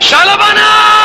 Shalabana!